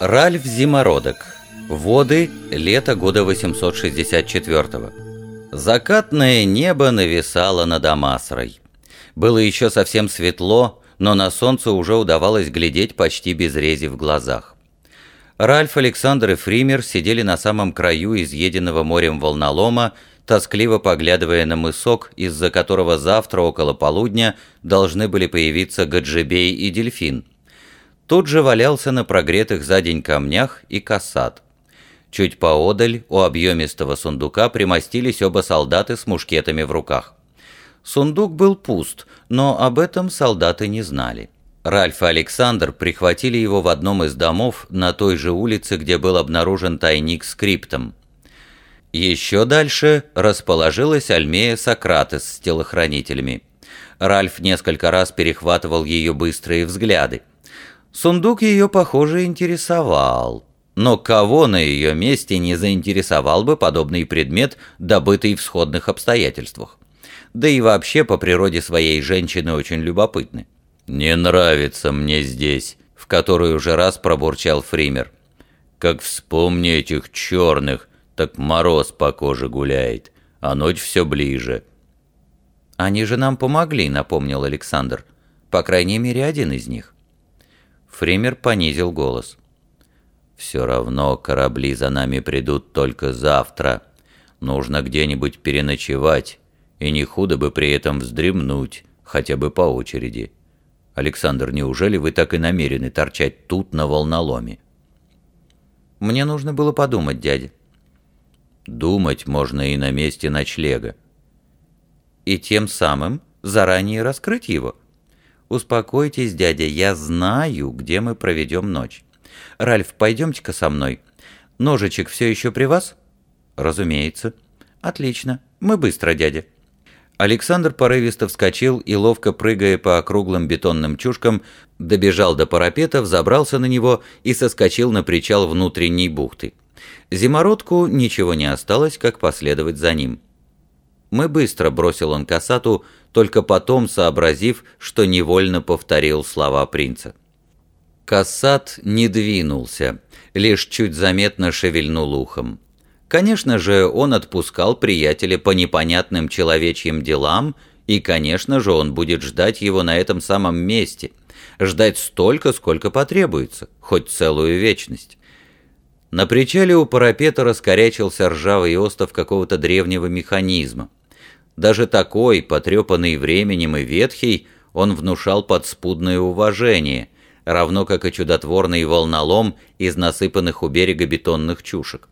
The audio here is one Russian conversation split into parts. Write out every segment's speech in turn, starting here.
Ральф Зимородок. Воды. Лето года 864-го. Закатное небо нависало над Амасрой. Было еще совсем светло, но на солнце уже удавалось глядеть почти без рези в глазах. Ральф, Александр и Фример сидели на самом краю изъеденного морем волнолома, тоскливо поглядывая на мысок, из-за которого завтра около полудня должны были появиться Гаджибей и Дельфин – Тут же валялся на прогретых за день камнях и кассат. Чуть поодаль, у объемистого сундука, примостились оба солдаты с мушкетами в руках. Сундук был пуст, но об этом солдаты не знали. Ральф и Александр прихватили его в одном из домов на той же улице, где был обнаружен тайник с криптом. Еще дальше расположилась Альмея Сократес с телохранителями. Ральф несколько раз перехватывал ее быстрые взгляды. Сундук ее, похоже, интересовал. Но кого на ее месте не заинтересовал бы подобный предмет, добытый в сходных обстоятельствах? Да и вообще по природе своей женщины очень любопытны. «Не нравится мне здесь», — в который уже раз пробурчал Фример. «Как вспомни этих черных, так мороз по коже гуляет, а ночь все ближе». «Они же нам помогли», — напомнил Александр. «По крайней мере, один из них». Фример понизил голос. «Все равно корабли за нами придут только завтра. Нужно где-нибудь переночевать, и не худо бы при этом вздремнуть, хотя бы по очереди. Александр, неужели вы так и намерены торчать тут на волноломе?» «Мне нужно было подумать, дядя». «Думать можно и на месте ночлега». «И тем самым заранее раскрыть его?» «Успокойтесь, дядя, я знаю, где мы проведем ночь. Ральф, пойдемте-ка со мной. Ножичек все еще при вас?» «Разумеется». «Отлично. Мы быстро, дядя». Александр порывисто вскочил и, ловко прыгая по округлым бетонным чушкам, добежал до парапета, взобрался на него и соскочил на причал внутренней бухты. Зимородку ничего не осталось, как последовать за ним. «Мы быстро», — бросил он касату, только потом сообразив, что невольно повторил слова принца. Кассат не двинулся, лишь чуть заметно шевельнул ухом. Конечно же, он отпускал приятеля по непонятным человечьим делам, и, конечно же, он будет ждать его на этом самом месте. Ждать столько, сколько потребуется, хоть целую вечность. На причале у парапета раскорячился ржавый остов какого-то древнего механизма. Даже такой, потрепанный временем и ветхий, он внушал подспудное уважение, равно как и чудотворный волнолом из насыпанных у берега бетонных чушек.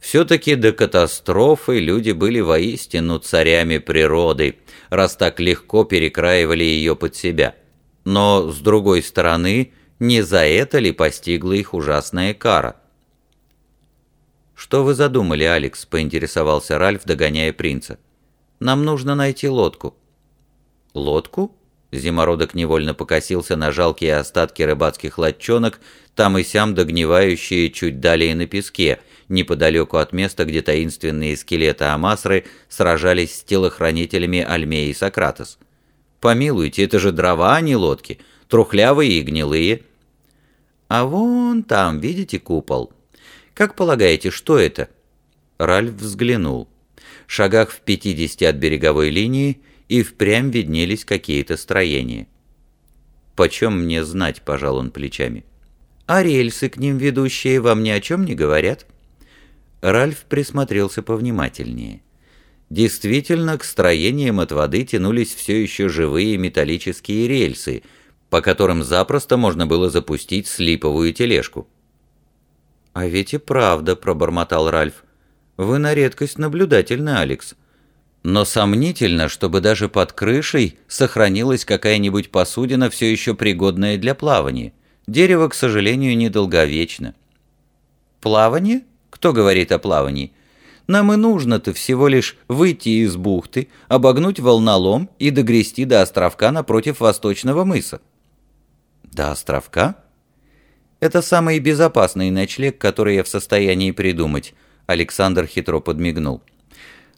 Все-таки до катастрофы люди были воистину царями природы, раз так легко перекраивали ее под себя. Но, с другой стороны, не за это ли постигла их ужасная кара? «Что вы задумали, Алекс?» — поинтересовался Ральф, догоняя принца. Нам нужно найти лодку». «Лодку?» Зимородок невольно покосился на жалкие остатки рыбацких лодчонок, там и сям догнивающие чуть далее на песке, неподалеку от места, где таинственные скелеты Амасры сражались с телохранителями Альмеи и Сократос. «Помилуйте, это же дрова, а не лодки, трухлявые и гнилые». «А вон там, видите купол? Как полагаете, что это?» Ральф взглянул шагах в 50 от береговой линии, и впрямь виднелись какие-то строения. «Почем мне знать?» – пожал он плечами. «А рельсы к ним ведущие вам ни о чем не говорят?» Ральф присмотрелся повнимательнее. Действительно, к строениям от воды тянулись все еще живые металлические рельсы, по которым запросто можно было запустить слиповую тележку. «А ведь и правда», — пробормотал Ральф. Вы на редкость наблюдательны, Алекс. Но сомнительно, чтобы даже под крышей сохранилась какая-нибудь посудина, все еще пригодная для плавания. Дерево, к сожалению, недолговечно. Плавание? Кто говорит о плавании? Нам и нужно-то всего лишь выйти из бухты, обогнуть волнолом и догрести до островка напротив восточного мыса. До островка? Это самый безопасный ночлег, который я в состоянии придумать. Александр хитро подмигнул.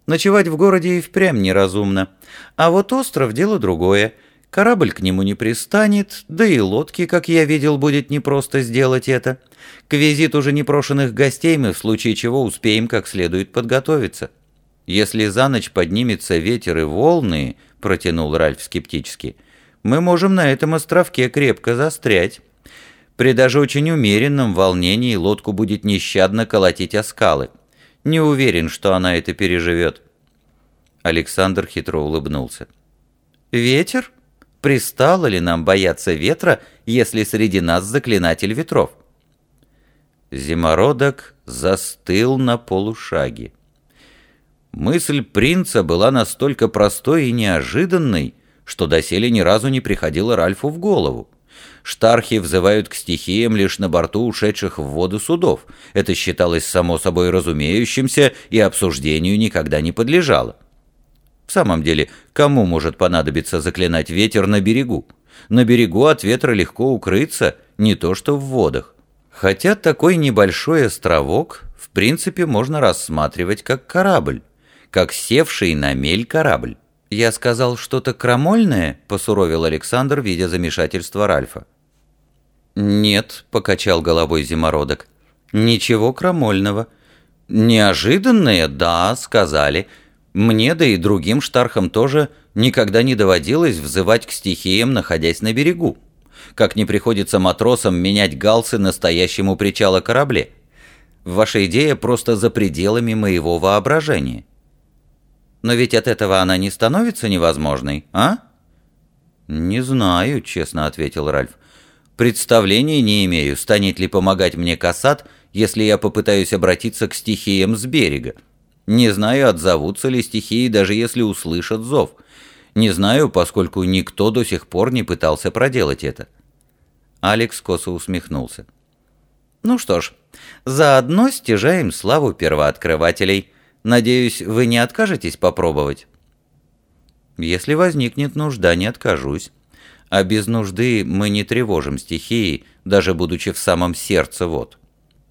Ночевать в городе и впрямь неразумно. А вот остров – дело другое. Корабль к нему не пристанет, да и лодки, как я видел, будет непросто сделать это. К визиту уже непрошенных гостей мы в случае чего успеем как следует подготовиться. Если за ночь поднимется ветер и волны, протянул Ральф скептически, мы можем на этом островке крепко застрять. При даже очень умеренном волнении лодку будет нещадно колотить о скалы. Не уверен, что она это переживет. Александр хитро улыбнулся. «Ветер?» Пристало ли нам бояться ветра, если среди нас заклинатель ветров? Зимородок застыл на полушаге. Мысль принца была настолько простой и неожиданной, что доселе ни разу не приходила Ральфу в голову. Штархи взывают к стихиям лишь на борту ушедших в воду судов. Это считалось само собой разумеющимся и обсуждению никогда не подлежало. В самом деле, кому может понадобиться заклинать ветер на берегу? На берегу от ветра легко укрыться, не то что в водах. Хотя такой небольшой островок в принципе можно рассматривать как корабль, как севший на мель корабль. «Я сказал что-то крамольное?» – посуровил Александр, видя замешательство Ральфа. «Нет», – покачал головой зимородок, – «ничего крамольного». «Неожиданное, да, сказали. Мне, да и другим штархам тоже, никогда не доводилось взывать к стихиям, находясь на берегу. Как не приходится матросам менять галсы настоящему причала корабле. Ваша идея просто за пределами моего воображения. Но ведь от этого она не становится невозможной, а? «Не знаю», — честно ответил Ральф. «Представления не имею, станет ли помогать мне Касат, если я попытаюсь обратиться к стихиям с берега. Не знаю, отзовутся ли стихии, даже если услышат зов. Не знаю, поскольку никто до сих пор не пытался проделать это. Алекс косо усмехнулся. Ну что ж, заодно стяжаем славу первооткрывателей. Надеюсь, вы не откажетесь попробовать? Если возникнет нужда, не откажусь. А без нужды мы не тревожим стихии, даже будучи в самом сердце вод.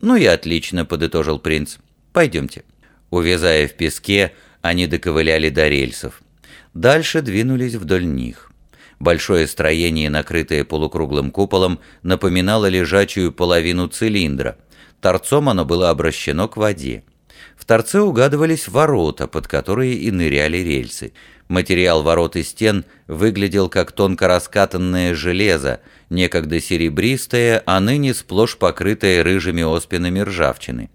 Ну и отлично, подытожил принц. Пойдемте. Увязая в песке, они доковыляли до рельсов. Дальше двинулись вдоль них. Большое строение, накрытое полукруглым куполом, напоминало лежачую половину цилиндра. Торцом оно было обращено к воде. В торце угадывались ворота, под которые и ныряли рельсы. Материал ворот и стен выглядел как тонко раскатанное железо, некогда серебристое, а ныне сплошь покрытое рыжими оспинами ржавчины.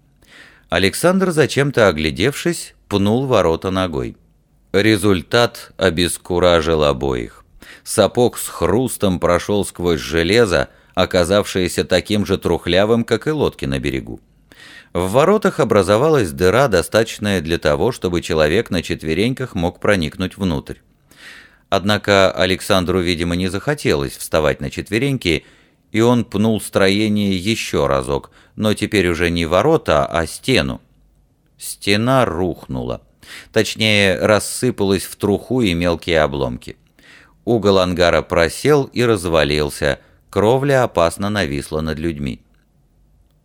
Александр, зачем-то оглядевшись, пнул ворота ногой. Результат обескуражил обоих. Сапог с хрустом прошел сквозь железо, оказавшееся таким же трухлявым, как и лодки на берегу. В воротах образовалась дыра, достаточная для того, чтобы человек на четвереньках мог проникнуть внутрь. Однако Александру, видимо, не захотелось вставать на четвереньки, и он пнул строение еще разок, но теперь уже не ворота, а стену. Стена рухнула. Точнее, рассыпалась в труху и мелкие обломки. Угол ангара просел и развалился, кровля опасно нависла над людьми.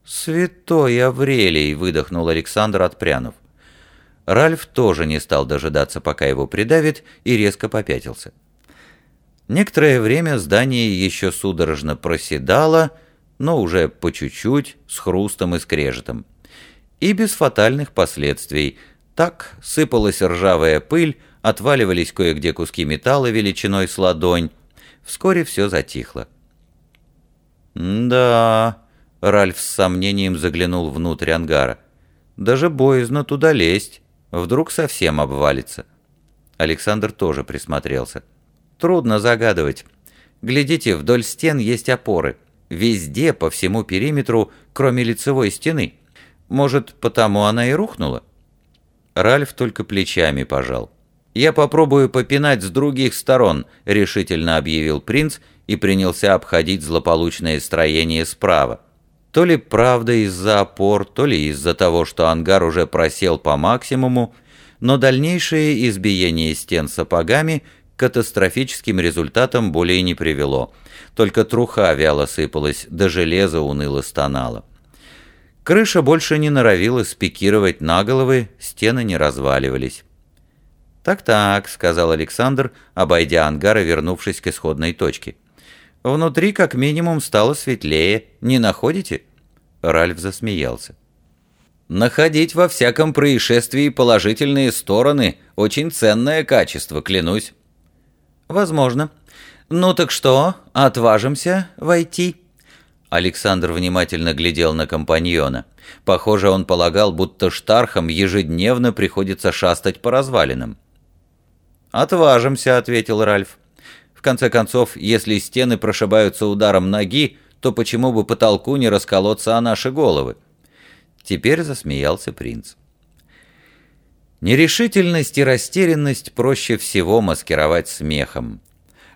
«Святой Аврелий!» — выдохнул Александр, отпрянув. Ральф тоже не стал дожидаться, пока его придавит, и резко попятился. Некоторое время здание еще судорожно проседало, но уже по чуть-чуть, с хрустом и скрежетом. И без фатальных последствий. Так сыпалась ржавая пыль, отваливались кое-где куски металла величиной с ладонь. Вскоре все затихло. «Да...» — Ральф с сомнением заглянул внутрь ангара. «Даже боязно туда лезть. Вдруг совсем обвалится». Александр тоже присмотрелся. Трудно загадывать. Глядите, вдоль стен есть опоры. Везде, по всему периметру, кроме лицевой стены. Может, потому она и рухнула? Ральф только плечами пожал. «Я попробую попинать с других сторон», — решительно объявил принц и принялся обходить злополучное строение справа. То ли правда из-за опор, то ли из-за того, что ангар уже просел по максимуму, но дальнейшее избиение стен сапогами катастрофическим результатом более не привело. Только труха вяло сыпалась, да железо уныло стонало. Крыша больше не норовила спикировать на головы, стены не разваливались. «Так-так», — сказал Александр, обойдя ангар и вернувшись к исходной точке. «Внутри как минимум стало светлее, не находите?» Ральф засмеялся. «Находить во всяком происшествии положительные стороны – очень ценное качество, клянусь». «Возможно. Ну так что, отважимся войти?» Александр внимательно глядел на компаньона. Похоже, он полагал, будто штархам ежедневно приходится шастать по развалинам. «Отважимся», — ответил Ральф. «В конце концов, если стены прошибаются ударом ноги, то почему бы потолку не расколоться о наши головы?» Теперь засмеялся принц. Нерешительность и растерянность проще всего маскировать смехом.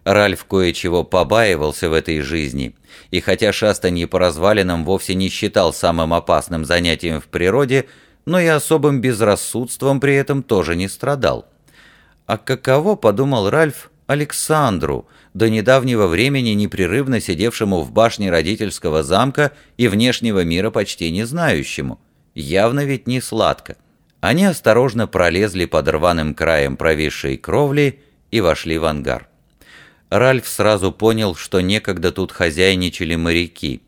Ральф кое-чего побаивался в этой жизни, и хотя шастанье по развалинам вовсе не считал самым опасным занятием в природе, но и особым безрассудством при этом тоже не страдал. А каково, подумал Ральф, Александру, до недавнего времени непрерывно сидевшему в башне родительского замка и внешнего мира почти не знающему. Явно ведь не сладко. Они осторожно пролезли под рваным краем провисшей кровли и вошли в ангар. Ральф сразу понял, что некогда тут хозяйничали моряки.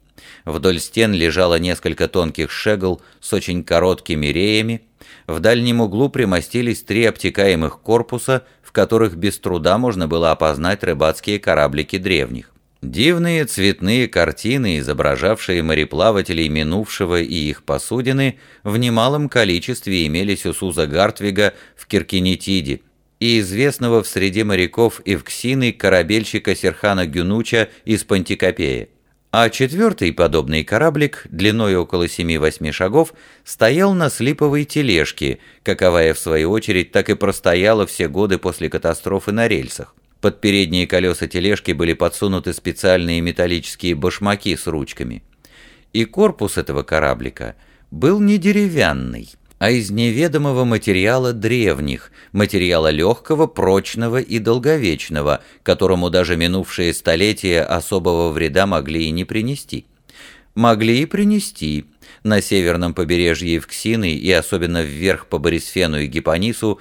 Вдоль стен лежало несколько тонких шегл с очень короткими реями. В дальнем углу примостились три обтекаемых корпуса, в которых без труда можно было опознать рыбацкие кораблики древних. Дивные цветные картины, изображавшие мореплавателей минувшего и их посудины, в немалом количестве имелись у Суза Гартвига в Киркинетиде – и известного в среде моряков Евксины корабельщика Серхана Гюнуча из Пантикопея. А четвертый подобный кораблик, длиной около 7-8 шагов, стоял на слиповой тележке, каковая в свою очередь так и простояла все годы после катастрофы на рельсах. Под передние колеса тележки были подсунуты специальные металлические башмаки с ручками. И корпус этого кораблика был не деревянный, а из неведомого материала древних, материала легкого, прочного и долговечного, которому даже минувшие столетия особого вреда могли и не принести. Могли и принести. На северном побережье Евксины и особенно вверх по Борисфену и Гипонису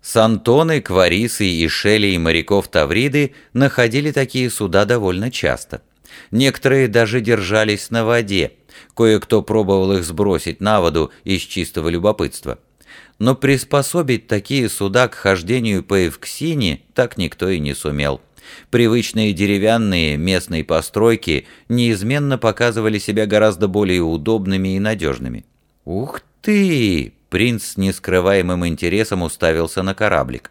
Сантоны, Кварисы и Шели и моряков Тавриды находили такие суда довольно часто. Некоторые даже держались на воде – Кое-кто пробовал их сбросить на воду из чистого любопытства. Но приспособить такие суда к хождению по Евксине так никто и не сумел. Привычные деревянные местные постройки неизменно показывали себя гораздо более удобными и надежными. «Ух ты!» — принц с нескрываемым интересом уставился на кораблик.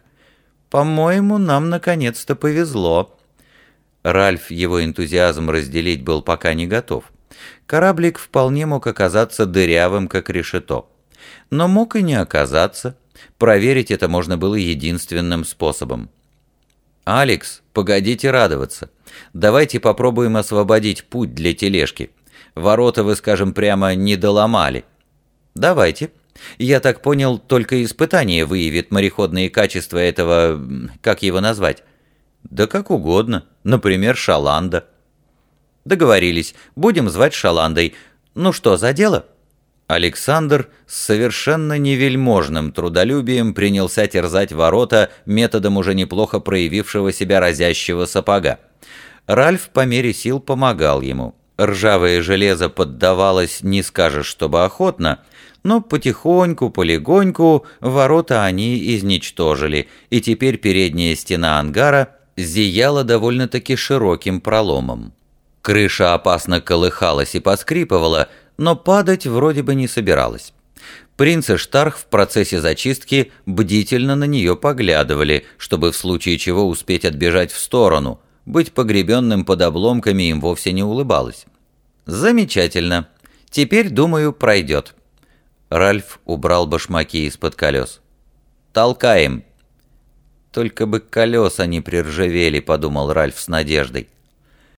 «По-моему, нам наконец-то повезло». Ральф его энтузиазм разделить был пока не готов. Кораблик вполне мог оказаться дырявым, как решето. Но мог и не оказаться. Проверить это можно было единственным способом. «Алекс, погодите радоваться. Давайте попробуем освободить путь для тележки. Ворота вы, скажем прямо, не доломали». «Давайте. Я так понял, только испытание выявит мореходные качества этого... как его назвать?» «Да как угодно. Например, шаланда». Договорились, будем звать Шаландой. Ну что, за дело?» Александр с совершенно невельможным трудолюбием принялся терзать ворота методом уже неплохо проявившего себя разящего сапога. Ральф по мере сил помогал ему. Ржавое железо поддавалось, не скажешь, чтобы охотно, но потихоньку, полегоньку ворота они изничтожили, и теперь передняя стена ангара зияла довольно-таки широким проломом. Крыша опасно колыхалась и поскрипывала, но падать вроде бы не собиралась. Принц и Штарх в процессе зачистки бдительно на нее поглядывали, чтобы в случае чего успеть отбежать в сторону. Быть погребенным под обломками им вовсе не улыбалось. «Замечательно. Теперь, думаю, пройдет». Ральф убрал башмаки из-под колес. «Толкаем». «Только бы колеса не приржавели», — подумал Ральф с надеждой.